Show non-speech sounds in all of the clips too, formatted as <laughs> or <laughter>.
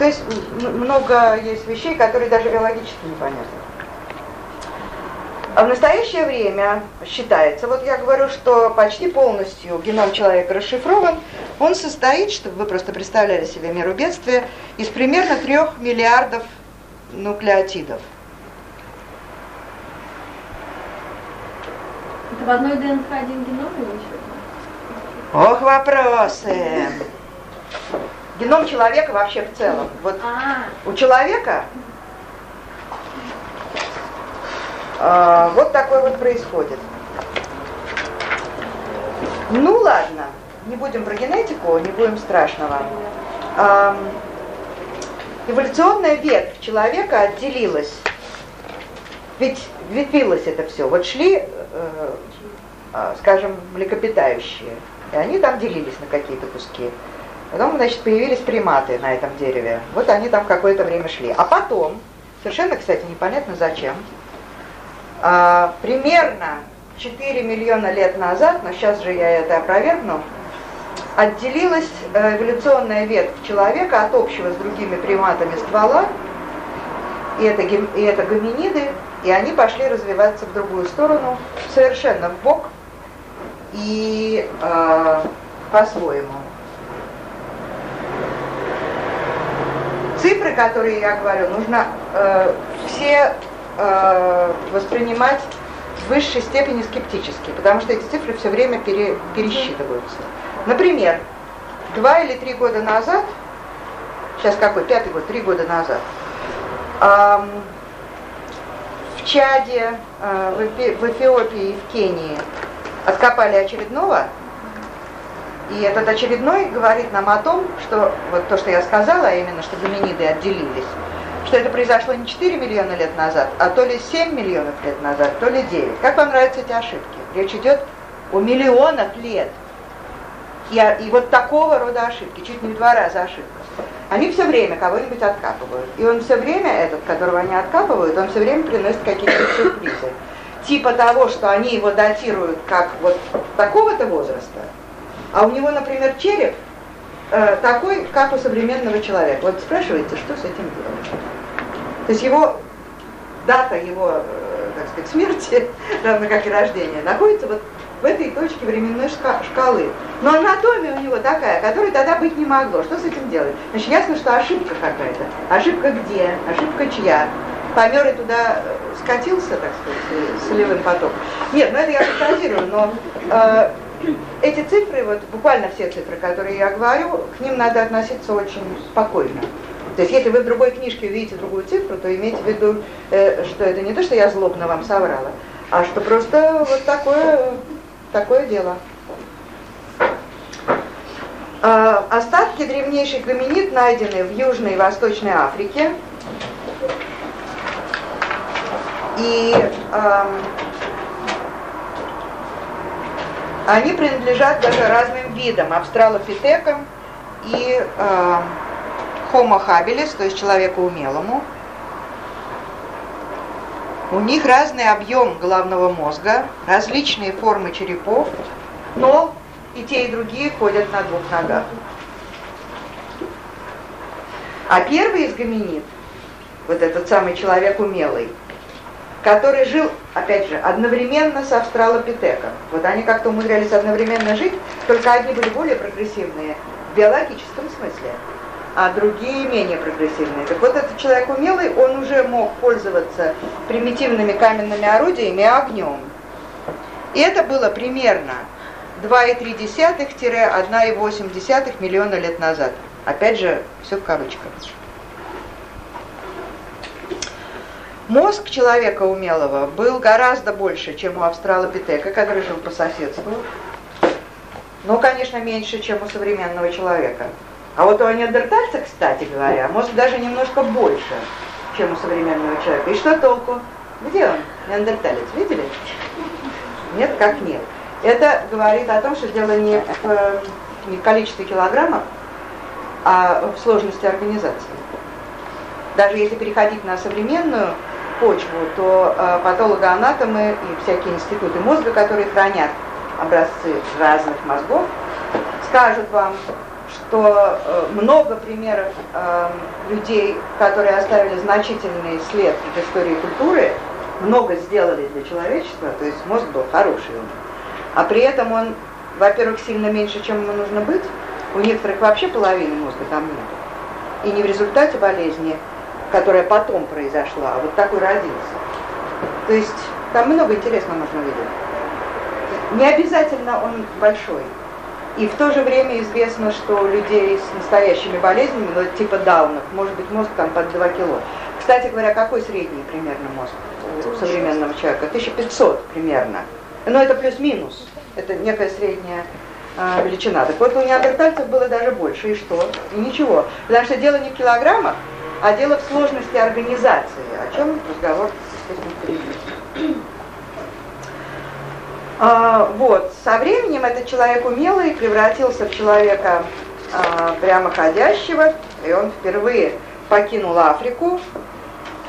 То есть много есть вещей, которые даже биологически непонятны. А в настоящее время считается, вот я говорю, что почти полностью геном человека расшифрован, он состоит, чтобы вы просто представляли себе меру бедствия, из примерно трех миллиардов нуклеотидов. Это в одной ДНК один геном или еще? Ох, вопросы! Геном человека вообще в целом. Вот а. у человека а, вот такое вот происходит. Ну ладно, не будем про генетику, не будем страшного. А, эволюционная ветвь человека отделилась. Ведь ветвилось это все. Вот шли, э, э, скажем, млекопитающие, и они там делились на какие-то куски. Потом, значит, появились приматы на этом дереве. Вот они там какое-то время шли. А потом, совершенно, кстати, непонятно зачем, а, примерно 4 миллиона лет назад, но сейчас же я это опровергну, отделилась э, эволюционная ветвь человека от общего с другими приматами ствола, и это, и это гоминиды, и они пошли развиваться в другую сторону, совершенно в бок и э, по-своему. Цифры, которые я говорю, нужно э, все э, воспринимать в высшей степени скептически, потому что эти цифры все время пере, пересчитываются. Например, два или три года назад, сейчас какой, пятый год, три года назад, э, в Чаде, э, в, Эфиопии и в Кении откопали очередного и этот очередной говорит нам о том, что вот то, что я сказала, а именно, что гоминиды отделились, что это произошло не 4 миллиона лет назад, а то ли 7 миллионов лет назад, то ли 9. Как вам нравятся эти ошибки? Речь идет о миллионах лет. И, и вот такого рода ошибки, чуть не в два раза ошибка. Они все время кого-нибудь откапывают. И он все время, этот, которого они откапывают, он все время приносит какие-то сюрпризы. Типа того, что они его датируют как вот такого-то возраста, а у него, например, череп э, такой, как у современного человека. Вот спрашиваете, что с этим делать? То есть его дата его, э, так сказать, смерти, <laughs> равно как и рождения, находится вот в этой точке временной шкалы. Но анатомия у него такая, которой тогда быть не могло. Что с этим делать? Значит, ясно, что ошибка какая-то. Ошибка где? Ошибка чья? Помер и туда э, скатился, так сказать, солевым потоком. Нет, ну это я фантазирую, но э, эти цифры, вот буквально все цифры, которые я говорю, к ним надо относиться очень спокойно. То есть если вы в другой книжке увидите другую цифру, то имейте в виду, э, что это не то, что я злобно вам соврала, а что просто вот такое, такое дело. Э, остатки древнейших гоминид найдены в Южной и Восточной Африке. И э, Они принадлежат даже разным видам, австралопитекам и э, homo habilis, то есть человеку умелому. У них разный объем головного мозга, различные формы черепов, но и те, и другие ходят на двух ногах. А первый из гоминид, вот этот самый человек умелый, который жил, опять же, одновременно с австралопитеком. Вот они как-то умудрялись одновременно жить, только одни были более прогрессивные в биологическом смысле, а другие менее прогрессивные. Так вот этот человек умелый, он уже мог пользоваться примитивными каменными орудиями и огнем. И это было примерно 2,3-1,8 миллиона лет назад. Опять же, все в кавычках. Мозг человека умелого был гораздо больше, чем у австралопитека, который жил по соседству. Но, конечно, меньше, чем у современного человека. А вот у неандертальца, кстати говоря, мозг даже немножко больше, чем у современного человека. И что толку? Где он, неандерталец, видели? Нет, как нет. Это говорит о том, что дело не в, не в количестве килограммов, а в сложности организации. Даже если переходить на современную почву, то э, патологоанатомы и всякие институты мозга, которые хранят образцы разных мозгов, скажут вам, что э, много примеров э, людей, которые оставили значительный след в истории культуры, много сделали для человечества, то есть мозг был хороший у них. А при этом он, во-первых, сильно меньше, чем ему нужно быть, у некоторых вообще половины мозга там нет. И не в результате болезни, которая потом произошла, а вот такой родился. То есть там много интересного можно увидеть. Не обязательно он большой. И в то же время известно, что у людей с настоящими болезнями, ну, типа даунов, может быть мозг там под 2 кило. Кстати говоря, какой средний примерно мозг у современного человека? 1500 примерно. Но это плюс-минус. Это некая средняя а, величина. Так вот, у неандертальцев было даже больше. И что? И ничего. Потому что дело не в килограммах, а дело в сложности организации, о чем разговор. А, вот, со временем этот человек умелый превратился в человека а, прямоходящего, и он впервые покинул Африку,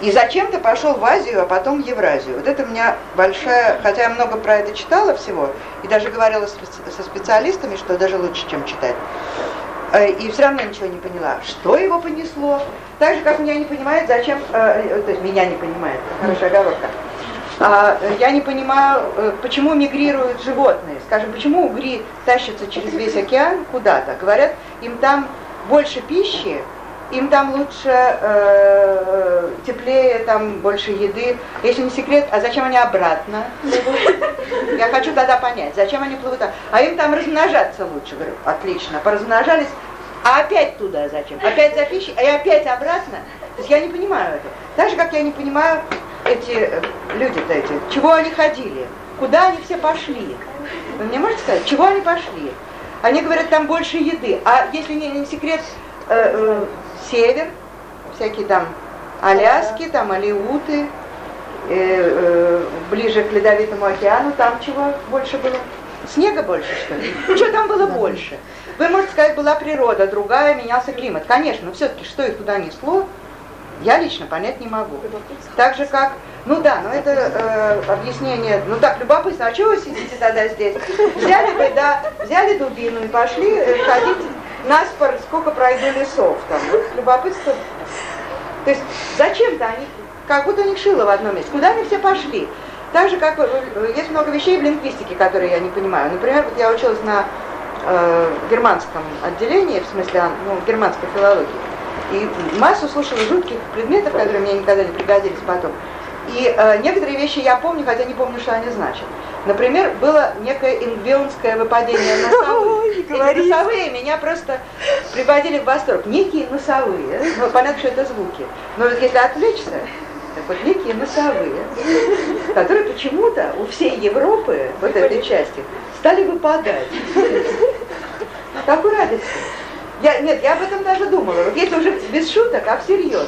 и зачем-то пошел в Азию, а потом в Евразию. Вот это у меня большая, хотя я много про это читала всего, и даже говорила со специалистами, что даже лучше, чем читать. Э, и все равно ничего не поняла. Что его понесло? Так же, как меня не понимает, зачем, э, то есть меня не понимает, хорошая оговорка. А, я не понимаю, э, почему мигрируют животные. Скажем, почему угри тащатся через весь океан куда-то? Говорят, им там больше пищи, им там лучше, э, теплее, там больше еды. Если не секрет, а зачем они обратно Я хочу тогда понять, зачем они плывут. А им там размножаться лучше. Говорю, отлично, поразмножались. А опять туда зачем? Опять за пищей, а опять обратно? То есть я не понимаю это. Так же, как я не понимаю эти э, люди-то эти, чего они ходили, куда они все пошли. Вы мне можете сказать, чего они пошли? Они говорят, там больше еды. А если не, не секрет, э, э, север, всякие там Аляски, там Алиуты, э, э, ближе к Ледовитому океану, там чего больше было? Снега больше, что ли? <laughs> Что там было больше? Вы можете сказать, была природа другая, менялся климат. Конечно, но все-таки что их туда несло, я лично понять не могу. Так же как, ну да, но это э, объяснение, ну так, любопытно, а чего вы сидите тогда здесь? Взяли бы, да, взяли дубину и пошли э, ходить наспор, сколько пройду лесов там. Любопытство. То есть зачем-то они, как будто у них шило в одном месте. Куда они все пошли? Так же, как э, есть много вещей в лингвистике, которые я не понимаю. Например, вот я училась на э, германском отделении, в смысле ну, германской филологии. И массу слушала жутких предметов, которые мне никогда не пригодились потом. И э, некоторые вещи я помню, хотя не помню, что они значат. Например, было некое ингвионское выпадение <laughs> носовых. Эти носовые меня просто приводили в восторг. Некие носовые, ну, понятно, что это звуки. Но вот если отвлечься, так вот некие носовые, которые почему-то у всей Европы, вот этой части, стали выпадать. Какой радости. Я, нет, я об этом даже думала. Вот если уже без шуток, а всерьез.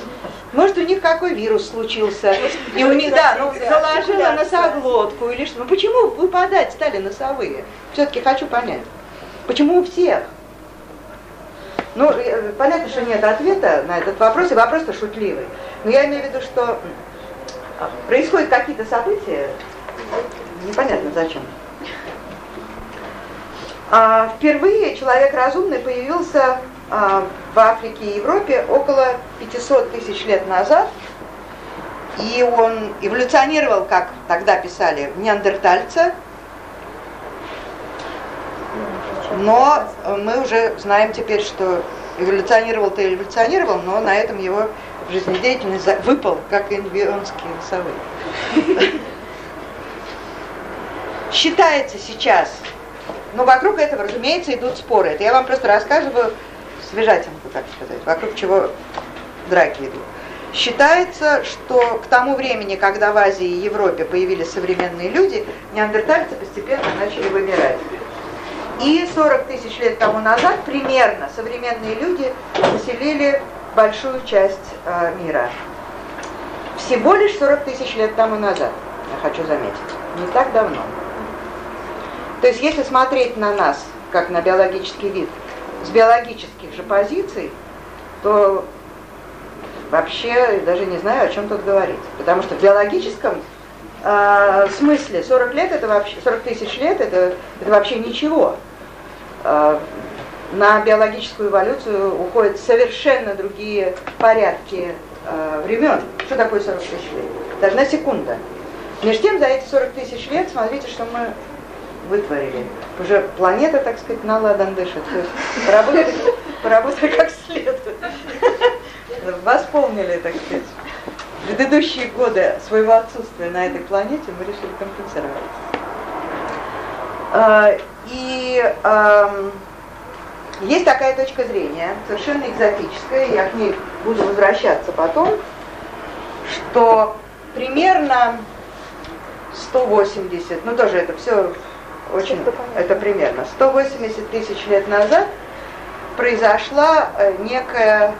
Может, у них какой вирус случился, и у них, да, ну, заложила носоглотку или что. Ну, почему выпадать стали носовые? Все-таки хочу понять. Почему у всех? Ну, э, понятно, что нет ответа на этот вопрос, и вопрос-то шутливый. Но я имею в виду, что а, происходят какие-то события, непонятно зачем. А, впервые человек разумный появился в Африке и Европе около 500 тысяч лет назад, и он эволюционировал, как тогда писали, в неандертальца, но мы уже знаем теперь, что эволюционировал-то эволюционировал, но на этом его жизнедеятельность выпал, как инвионские совы. Считается сейчас, но вокруг этого, разумеется, идут споры. Это я вам просто рассказываю свежатинку, так сказать, вокруг чего драки идут. Считается, что к тому времени, когда в Азии и Европе появились современные люди, неандертальцы постепенно начали вымирать. И 40 тысяч лет тому назад примерно современные люди заселили большую часть э, мира. Всего лишь 40 тысяч лет тому назад, я хочу заметить, не так давно. То есть если смотреть на нас, как на биологический вид, с биологических же позиций, то вообще даже не знаю, о чем тут говорить. Потому что в биологическом э, смысле 40 лет это вообще 40 тысяч лет это, это вообще ничего. Э, на биологическую эволюцию уходят совершенно другие порядки э, времен. Что такое 40 тысяч лет? Даже на секунда. Между тем, за эти 40 тысяч лет, смотрите, что мы вытворили. Уже планета, так сказать, на ладан дышит. То есть поработали, поработали как следует. Восполнили, так сказать, предыдущие годы своего отсутствия на этой планете, мы решили компенсировать. А, и есть такая точка зрения, совершенно экзотическая, я к ней буду возвращаться потом, что примерно 180, ну тоже это все очень, это примерно. 180 тысяч лет назад произошла э, некая,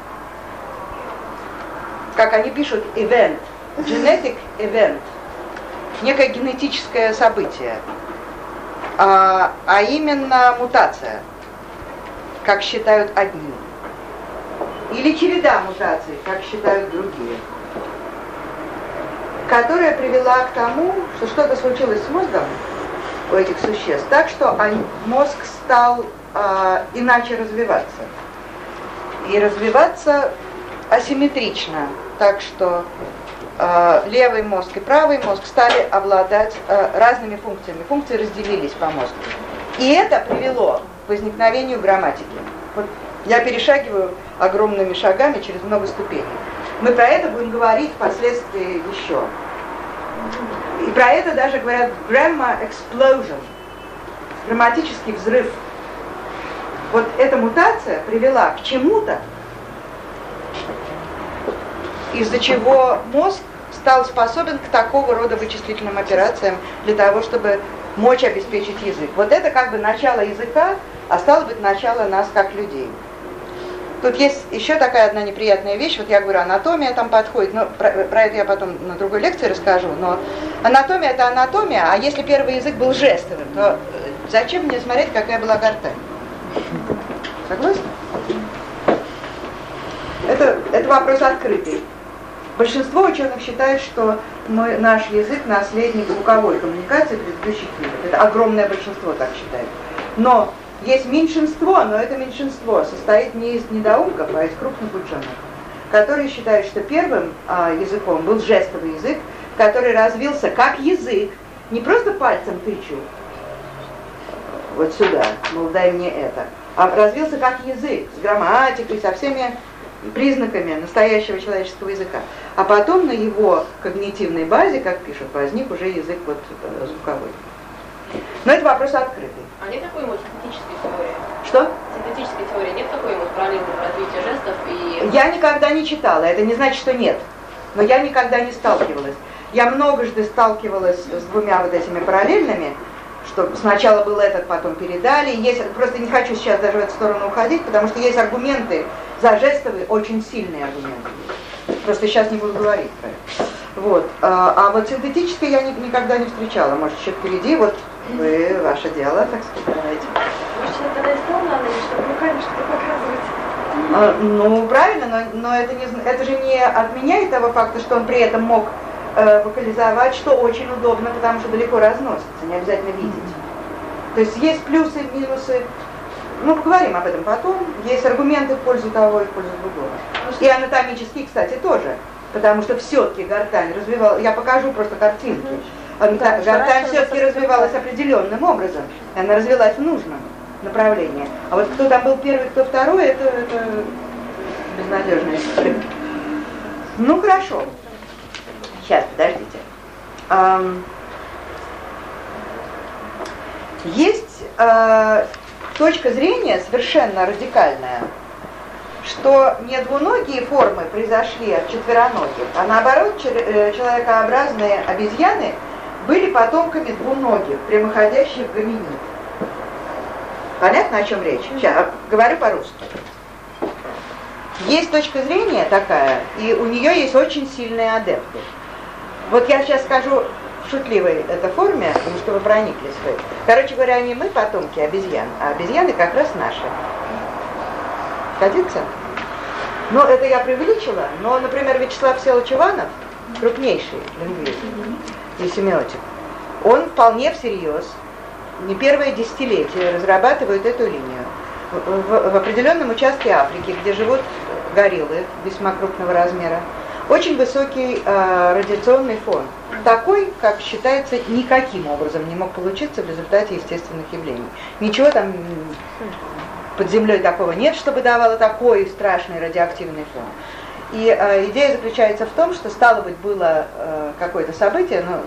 как они пишут, event, genetic event, некое генетическое событие, а, а именно мутация, как считают одни, или череда мутаций, как считают другие, которая привела к тому, что что-то случилось с мозгом у этих существ, так что мозг стал а, иначе развиваться. И развиваться асимметрично, так что э, левый мозг и правый мозг стали обладать э, разными функциями. Функции разделились по мозгу. И это привело к возникновению грамматики. Вот я перешагиваю огромными шагами через много ступеней. Мы про это будем говорить впоследствии еще. И про это даже говорят grammar explosion, грамматический взрыв. Вот эта мутация привела к чему-то, из-за чего мозг стал способен к такого рода вычислительным операциям для того, чтобы мочь обеспечить язык. Вот это как бы начало языка, а стало быть начало нас как людей. Тут есть еще такая одна неприятная вещь, вот я говорю, анатомия там подходит, но про, про это я потом на другой лекции расскажу, но анатомия это анатомия, а если первый язык был жестовым, то э, зачем мне смотреть, какая была гортань? Согласны? Это, это вопрос открытый. Большинство ученых считает, что мы, наш язык наследник звуковой коммуникации предыдущих видов. Это огромное большинство так считает. Но есть меньшинство, но это меньшинство состоит не из недоумков, а из крупных ученых, которые считают, что первым а, языком был жестовый язык, который развился как язык, не просто пальцем тычу, вот сюда, мол, дай мне это, а развился как язык, с грамматикой, со всеми признаками настоящего человеческого языка. А потом на его когнитивной базе, как пишут, возник уже язык вот э, звуковой. Но это вопрос открытый. А нет такой ему синтетической теории? Что? Синтетической теории нет такой ему параллельного развития жестов и... Я никогда не читала, это не значит, что нет. Но я никогда не сталкивалась. Я многожды сталкивалась с двумя вот этими параллельными, что сначала был этот, потом передали. Есть, просто не хочу сейчас даже в эту сторону уходить, потому что есть аргументы за жестовые, очень сильные аргументы. Просто сейчас не буду говорить про это. Вот. А, а вот синтетическое я ни, никогда не встречала. Может, еще впереди, вот вы, ваше дело, так сказать, давайте. Может, тогда и стал надо, чтобы руками что-то показывать? А, ну, правильно, но, но это, не, это же не отменяет того факта, что он при этом мог э, вокализовать, что очень удобно, потому что далеко разносится, не обязательно видеть. То есть есть плюсы, минусы. Ну, поговорим об этом потом. Есть аргументы в пользу того и в пользу другого. И анатомические, кстати, тоже. Потому что все-таки гортань развивалась, я покажу просто картинки. Да, гортань все-таки развивалась определенным образом. Она развилась в нужном направлении. А вот кто там был первый, кто второй, это, это безнадежная история. Ну, хорошо. Сейчас, подождите. Um, есть э, точка зрения совершенно радикальная, что не двуногие формы произошли от четвероногих, а наоборот э, человекообразные обезьяны были потомками двуногих, прямоходящих гоминид. Понятно, о чем речь? Сейчас говорю по-русски. Есть точка зрения такая, и у нее есть очень сильные адепты. Вот я сейчас скажу в шутливой это форме, чтобы прониклись вы. Короче говоря, не мы потомки обезьян, а обезьяны как раз наши. Годится? Ну, это я преувеличила, но, например, Вячеслав Селович Иванов, крупнейший лингвист и семиотик, он вполне всерьез, не первое десятилетие разрабатывает эту линию. в, в определенном участке Африки, где живут гориллы весьма крупного размера, очень высокий э, радиационный фон. Такой, как считается, никаким образом не мог получиться в результате естественных явлений. Ничего там под землей такого нет, чтобы давало такой страшный радиоактивный фон. И э, идея заключается в том, что стало быть было э, какое-то событие, ну,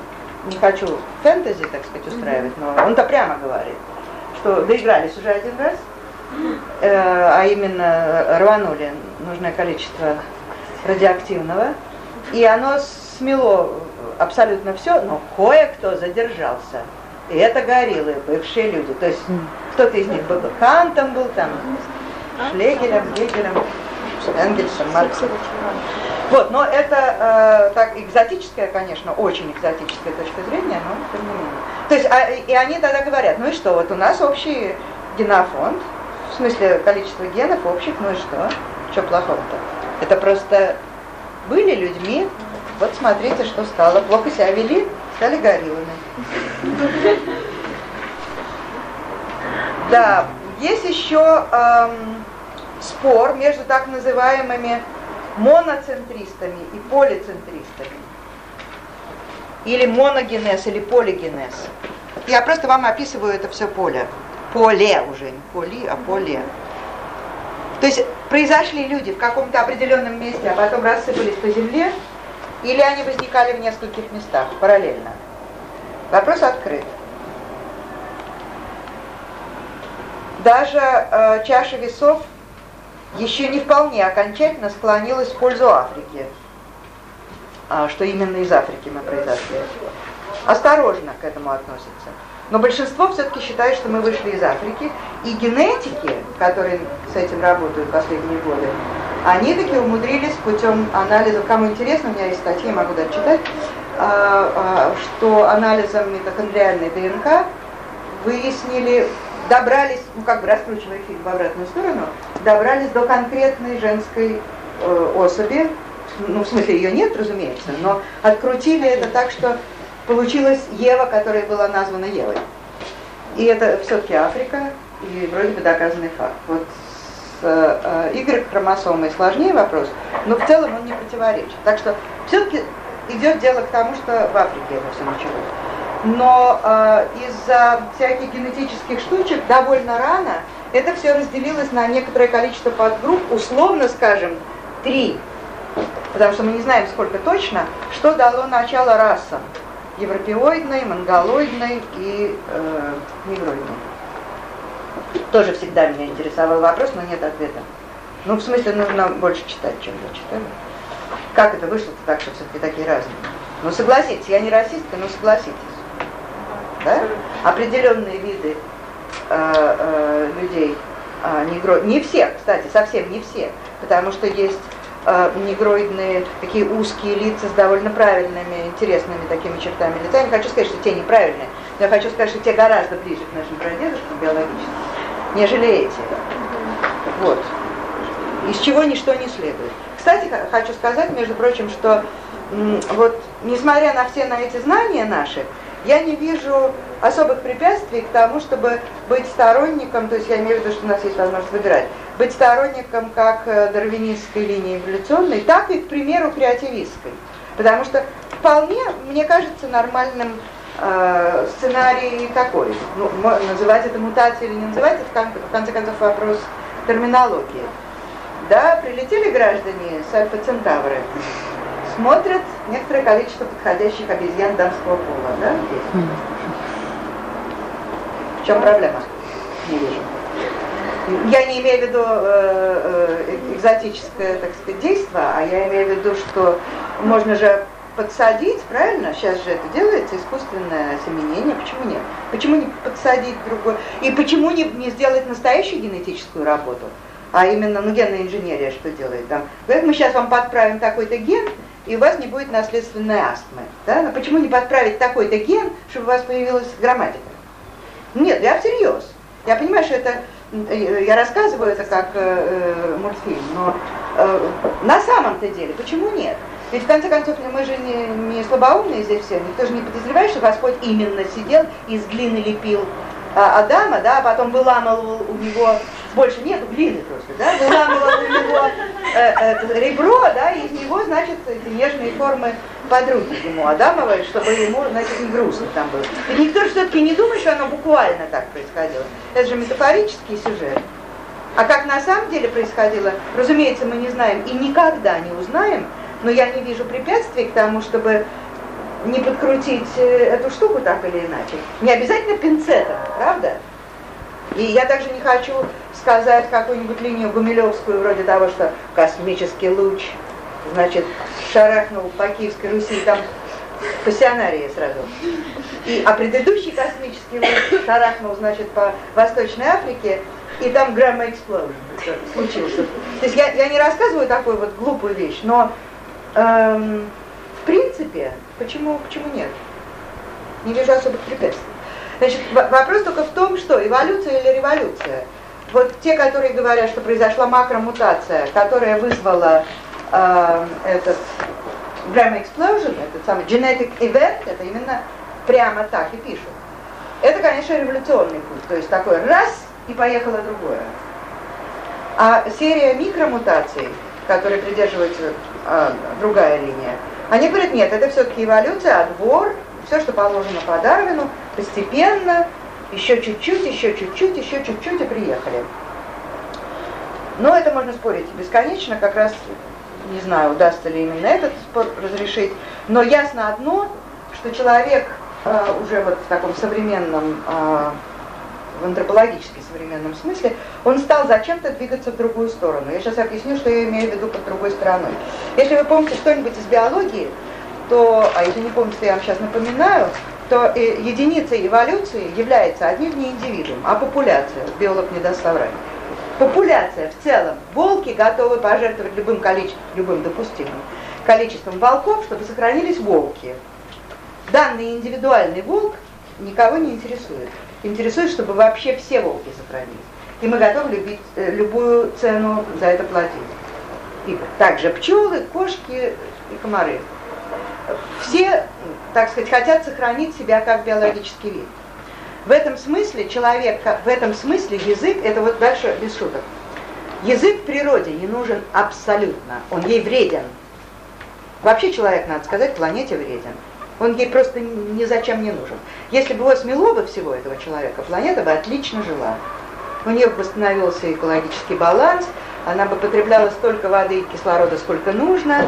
не хочу фэнтези, так сказать, устраивать, но он-то прямо говорит, что доигрались уже один раз, э, а именно рванули нужное количество радиоактивного, и оно смело абсолютно все, но кое-кто задержался. И это гориллы, бывшие люди. То есть кто-то из них был Кантом был, там, Шлегелем, Гегелем, Энгельсом, Марксом. Вот, но это э, так экзотическая, конечно, очень экзотическая точка зрения, но тем не менее. То есть, а, и они тогда говорят, ну и что, вот у нас общий генофонд, в смысле количество генов общих, ну и что? Что плохого-то? Это просто были людьми, вот смотрите, что стало. Плохо себя вели, стали гориллами. <laughs> Да, есть еще эм, спор между так называемыми моноцентристами и полицентристами. Или моногенез, или полигенез. Я просто вам описываю это все поле. Поле уже, не поли, а поле. То есть произошли люди в каком-то определенном месте, а потом рассыпались по земле, или они возникали в нескольких местах параллельно. Вопрос открыт. Даже э, чаша весов еще не вполне окончательно склонилась в пользу Африки, а, что именно из Африки мы произошли. Осторожно к этому относятся. Но большинство все-таки считает, что мы вышли из Африки, и генетики, которые с этим работают последние годы, они таки умудрились путем анализа, кому интересно, у меня есть статьи, могу дать читать, а, а, что анализом митохондриальной ДНК выяснили добрались, ну как бы раскручивая фильм в обратную сторону, добрались до конкретной женской э, особи, ну в смысле ее нет, разумеется, но открутили это так, что получилась Ева, которая была названа Евой. И это все-таки Африка, и вроде бы доказанный факт. Вот с э, Y-хромосомой сложнее вопрос, но в целом он не противоречит. Так что все-таки идет дело к тому, что в Африке это все началось но э, из-за всяких генетических штучек довольно рано это все разделилось на некоторое количество подгрупп, условно скажем, три, потому что мы не знаем сколько точно, что дало начало расам, европеоидной, монголоидной и э, негроидной. Тоже всегда меня интересовал вопрос, но нет ответа. Ну, в смысле, нужно больше читать, чем я читаю. Как это вышло-то так, что все-таки такие разные? Ну, согласитесь, я не расистка, но согласитесь да? определенные виды э, э, людей, э, негро... не все, кстати, совсем не все, потому что есть э, негроидные такие узкие лица с довольно правильными, интересными такими чертами лица. Я не хочу сказать, что те неправильные, но я хочу сказать, что те гораздо ближе к нашим прадедушкам биологически, нежели эти. Вот. Из чего ничто не следует. Кстати, хочу сказать, между прочим, что вот, несмотря на все на эти знания наши, я не вижу особых препятствий к тому, чтобы быть сторонником, то есть я имею в виду, что у нас есть возможность выбирать, быть сторонником как э, дарвинистской линии эволюционной, так и, к примеру, креативистской. Потому что вполне, мне кажется, нормальным э, сценарий такой. Ну, называть это мутацией или не называть, это в конце концов вопрос терминологии. Да, прилетели граждане с Альфа Центавры, смотрят некоторое количество подходящих обезьян дамского пола, да, здесь. В чем проблема? Не вижу. Я не имею в виду э, э, экзотическое, так сказать, действие, а я имею в виду, что можно же подсадить, правильно? Сейчас же это делается, искусственное осеменение. Почему нет? Почему не подсадить другой? И почему не, не сделать настоящую генетическую работу? А именно, ну, генная инженерия что делает? Там, говорит, мы сейчас вам подправим такой-то ген, и у вас не будет наследственной астмы. Да? Но почему не подправить такой-то ген, чтобы у вас появилась грамматика? Нет, я всерьез. Я понимаю, что это, я рассказываю это как э, э, мультфильм, но э, на самом-то деле, почему нет? Ведь в конце концов мы же не, не слабоумные здесь все, никто же не подозревает, что Господь именно сидел и из глины лепил а, Адама, да, а потом выламывал у него больше нет глины просто, да, выламывал у него э, э, ребро, да, и из него, значит, эти нежные формы подруги ему Адамовой, чтобы ему, значит, не грустно там было. И никто же все-таки не думает, что оно буквально так происходило. Это же метафорический сюжет. А как на самом деле происходило, разумеется, мы не знаем и никогда не узнаем, но я не вижу препятствий к тому, чтобы не подкрутить э, эту штуку так или иначе. Не обязательно пинцетом, правда? И я также не хочу сказать какую-нибудь линию Гумилевскую, вроде того, что космический луч, значит, шарахнул по Киевской Руси, там пассионарии сразу. И, а предыдущий космический луч шарахнул, значит, по Восточной Африке, и там грамма explosion случился. То есть я, я не рассказываю такую вот глупую вещь, но эм, в принципе, почему, почему нет? Не вижу особых препятствий. Значит, вопрос только в том, что эволюция или революция. Вот те, которые говорят, что произошла макромутация, которая вызвала э, этот Grammar Explosion, этот самый genetic event, это именно прямо так и пишут. Это, конечно, революционный путь, то есть такой раз и поехало другое. А серия микромутаций, которой придерживается э, другая линия, они говорят, нет, это все-таки эволюция, отбор, все, что положено по Дарвину, постепенно, еще чуть-чуть, еще чуть-чуть, еще чуть-чуть и приехали. Но это можно спорить бесконечно, как раз не знаю, удастся ли именно этот спор разрешить, но ясно одно, что человек э, уже вот в таком современном, э, в антропологически современном смысле, он стал зачем-то двигаться в другую сторону. Я сейчас объясню, что я имею в виду под другой стороной. Если вы помните что-нибудь из биологии, то, а если не помните, я вам сейчас напоминаю, то единицей эволюции является отнюдь не индивидуум, а популяция. Биолог не даст соврать. Популяция в целом. Волки готовы пожертвовать любым количеством, любым допустимым количеством волков, чтобы сохранились волки. Данный индивидуальный волк никого не интересует. Интересует, чтобы вообще все волки сохранились. И мы готовы любить, э, любую цену за это платить. И также пчелы, кошки и комары все, так сказать, хотят сохранить себя как биологический вид. В этом смысле человек, в этом смысле язык, это вот дальше без шуток. Язык природе не нужен абсолютно, он ей вреден. Вообще человек, надо сказать, планете вреден. Он ей просто ни зачем не нужен. Если бы его смело бы всего этого человека, планета бы отлично жила. У нее восстановился экологический баланс, она бы потребляла столько воды и кислорода, сколько нужно,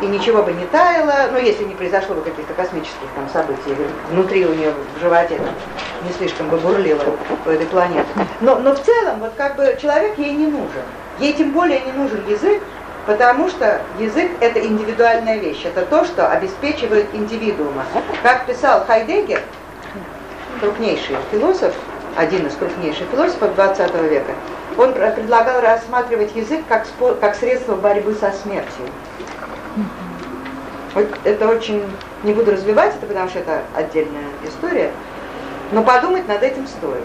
и ничего бы не таяло, ну, если не произошло бы каких-то космических там событий, или внутри у нее в животе там, не слишком бы бурлило у этой планеты. Но, но в целом, вот как бы человек ей не нужен. Ей тем более не нужен язык, потому что язык – это индивидуальная вещь, это то, что обеспечивает индивидуума. Как писал Хайдеггер, крупнейший философ, один из крупнейших философов 20 века, он предлагал рассматривать язык как, как средство борьбы со смертью. Вот это очень, не буду развивать это, потому что это отдельная история, но подумать над этим стоит.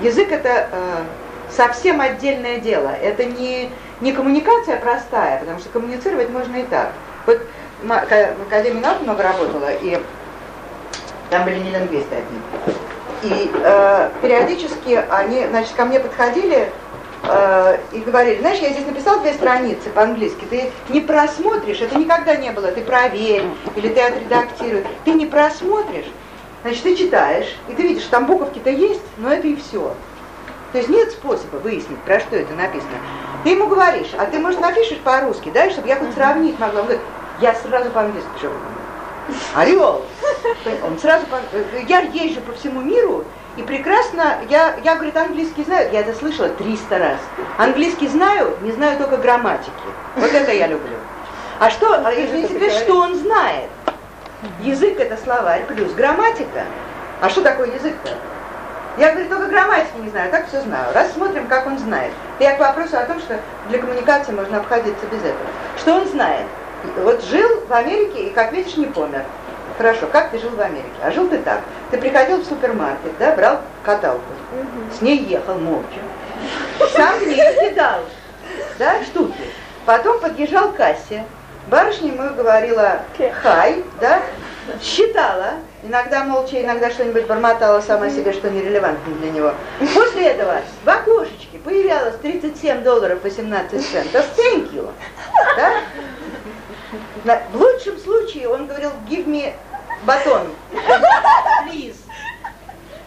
Язык это э, совсем отдельное дело. Это не, не коммуникация простая, потому что коммуницировать можно и так. Вот в Академии наук много работала, и там были не лингвисты одни. И э, периодически они, значит, ко мне подходили э, и говорили, знаешь, я здесь написал две страницы по-английски, ты не просмотришь, это никогда не было, ты проверь, или ты отредактируй, ты не просмотришь, значит, ты читаешь, и ты видишь, там буковки-то есть, но это и все. То есть нет способа выяснить, про что это написано. Ты ему говоришь, а ты, может, напишешь по-русски, да, чтобы я хоть сравнить могла. Он говорит, я сразу по-английски пишу. Орел. Он сразу, я езжу по всему миру, и прекрасно, я, я, говорит, английский знаю, я это слышала 300 раз. Английский знаю, не знаю только грамматики. Вот это я люблю. А что, а секрет, что он знает? Язык это словарь плюс грамматика. А что такое язык-то? Я, говорю, только грамматики не знаю, так все знаю. Рассмотрим, как он знает. Я к вопросу о том, что для коммуникации можно обходиться без этого. Что он знает? Вот жил в Америке и, как видишь, не помер. Хорошо, как ты жил в Америке? А жил ты так. Ты приходил в супермаркет, да, брал каталку, с ней ехал молча, сам в нее кидал, да, штуки. Потом подъезжал к кассе, барышня ему говорила «хай», да, считала, иногда молча, иногда что-нибудь бормотала сама себе, что нерелевантно для него. После этого в окошечке появлялось 37 долларов 18 центов, thank you. Да? В лучшем случае он говорил, give me батон, please.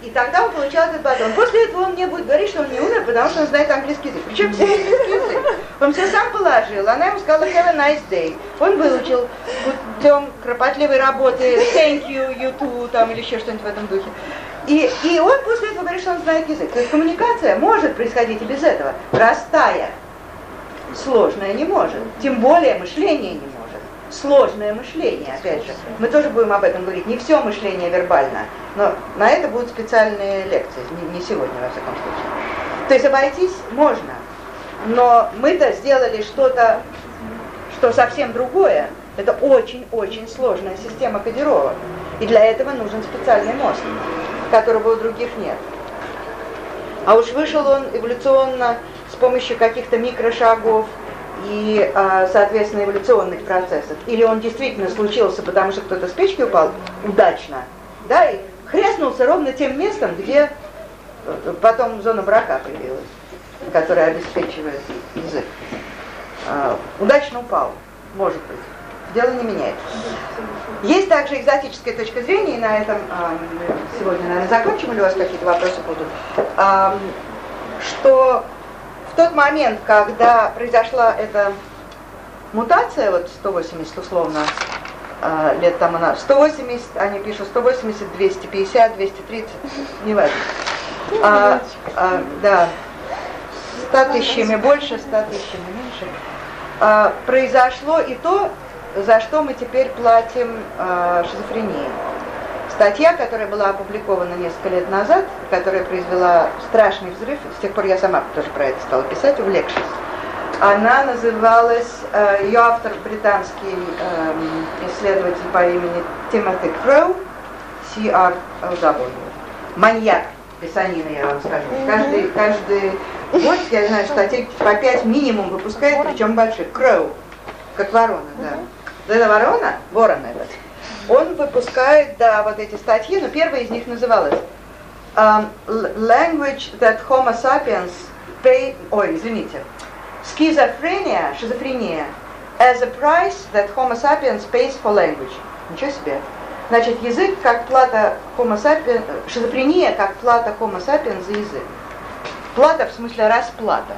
И тогда он получал этот батон. После этого он мне будет говорить, что он не умер, потому что он знает английский язык. Причем все английский язык. Он все сам положил. Она ему сказала have a nice day. Он выучил путем кропотливой работы thank you, you too, там, или еще что-нибудь в этом духе. И, и он после этого говорит, что он знает язык. То есть коммуникация может происходить и без этого. Простая. Сложная не может. Тем более мышление не может сложное мышление, опять же. Мы тоже будем об этом говорить. Не все мышление вербально, но на это будут специальные лекции, не, сегодня, во всяком случае. То есть обойтись можно, но мы-то сделали что-то, что совсем другое. Это очень-очень сложная система кодировок. И для этого нужен специальный мозг, которого у других нет. А уж вышел он эволюционно с помощью каких-то микрошагов, и, а, соответственно, эволюционных процессов. Или он действительно случился, потому что кто-то с печки упал удачно, да, и хряснулся ровно тем местом, где э, потом зона брака появилась, которая обеспечивает язык. А, удачно упал, может быть. Дело не меняет. Есть также экзотическая точка зрения, и на этом а, сегодня, наверное, закончим, или у вас какие-то вопросы будут, что в тот момент, когда произошла эта мутация, вот 180 условно э, лет тому назад, 180, они пишут 180, 250, 230, не важно. А, а, да, 100 тысячами больше, 100 тысячами меньше. А, произошло и то, за что мы теперь платим а, шизофрении статья, которая была опубликована несколько лет назад, которая произвела страшный взрыв, с тех пор я сама тоже про это стала писать, увлекшись. Она называлась, э, ее автор британский эм, исследователь по имени Тимоти Кроу, C.R.L.W. Маньяк писанина, я вам скажу. Каждый, каждый год, я знаю, статей по пять минимум выпускает, причем больших. Кроу, как ворона, да. Это ворона? Ворон этот он выпускает, да, вот эти статьи, но первая из них называлась um, Language that Homo sapiens pay, ой, извините, Schizophrenia, шизофрения, as a price that Homo sapiens pays for language. Ничего себе. Значит, язык как плата Homo sapiens, шизофрения как плата Homo sapiens за язык. Плата в смысле расплата.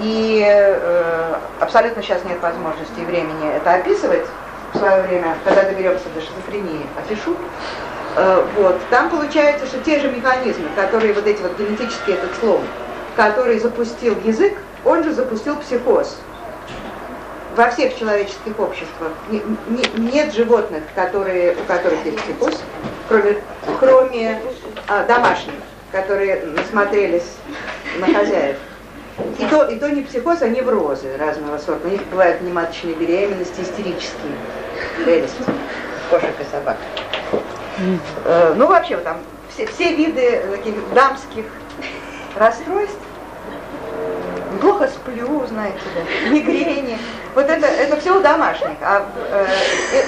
И э, абсолютно сейчас нет возможности и времени это описывать, в свое время, когда доберемся до шизофрении, опишу. Э, вот. Там получается, что те же механизмы, которые вот эти вот генетические этот слом, который запустил язык, он же запустил психоз. Во всех человеческих обществах не, не, нет животных, которые, у которых есть психоз, кроме, кроме а, домашних, которые насмотрелись на хозяев. И то, и то не психоз, а неврозы разного сорта. У них бывают нематочные беременности, истерические прелесть кошек и собак. Э, ну, вообще, там все, все виды таких дамских расстройств. Плохо сплю, знаете ли, мигрени. Вот это, это все у домашних. А э,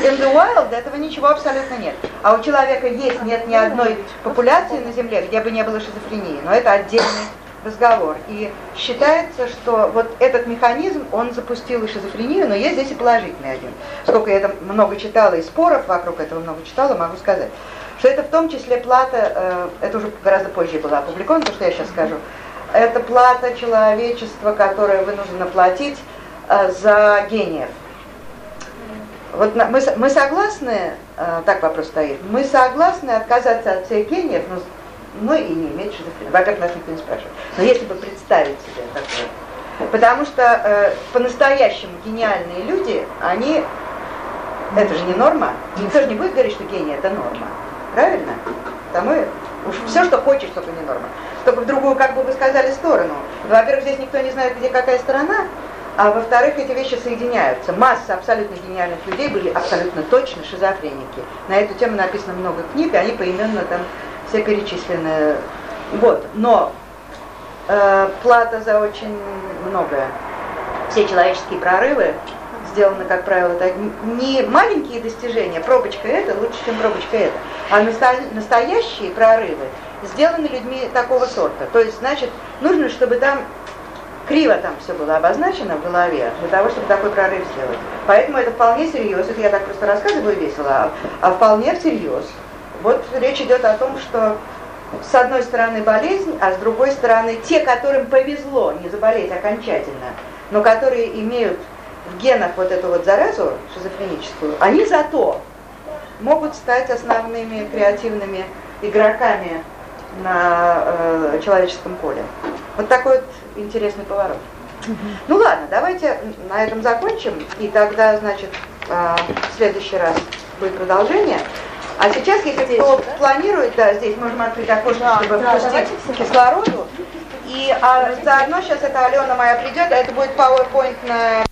in the wild этого ничего абсолютно нет. А у человека есть, нет ни одной популяции на Земле, где бы не было шизофрении. Но это отдельный разговор. И считается, что вот этот механизм, он запустил и шизофрению, но есть здесь и положительный один. Сколько я там много читала и споров вокруг этого много читала, могу сказать, что это в том числе плата, э, это уже гораздо позже было опубликовано, то, что я сейчас скажу, это плата человечества, которое вынуждено платить э, за гениев. Вот мы, мы согласны, э, так вопрос стоит, мы согласны отказаться от всех гениев, но но и не иметь шизофрении. Во-первых, нас никто не спрашивает. Но если бы представить себе такое. Потому что э, по-настоящему гениальные люди, они, это же не норма. Никто же не будет говорить, что гений это норма. Правильно? Потому уж все, что хочешь, только не норма. Только в другую, как бы вы сказали, сторону. Во-первых, здесь никто не знает, где какая сторона, а во-вторых, эти вещи соединяются. Масса абсолютно гениальных людей были абсолютно точно шизофреники. На эту тему написано много книг, и они поименно там все перечисленные. Вот, но э, плата за очень многое. Все человеческие прорывы сделаны, как правило, так, не маленькие достижения, пробочка это лучше, чем пробочка это, а настоящие прорывы сделаны людьми такого сорта. То есть, значит, нужно, чтобы там криво там все было обозначено в голове, для того, чтобы такой прорыв сделать. Поэтому это вполне серьезно, это я так просто рассказываю весело, а, а вполне всерьез. Вот речь идет о том, что с одной стороны болезнь, а с другой стороны те, которым повезло не заболеть окончательно, но которые имеют в генах вот эту вот заразу шизофреническую, они зато могут стать основными креативными игроками на э, человеческом поле. Вот такой вот интересный поворот. Ну ладно, давайте на этом закончим, и тогда, значит, э, в следующий раз будет продолжение. А сейчас, если здесь, кто да? планирует, да, здесь можем открыть окошко, да, чтобы да, впустить кислороду. И а заодно сейчас эта Алена моя придет, а это будет PowerPoint на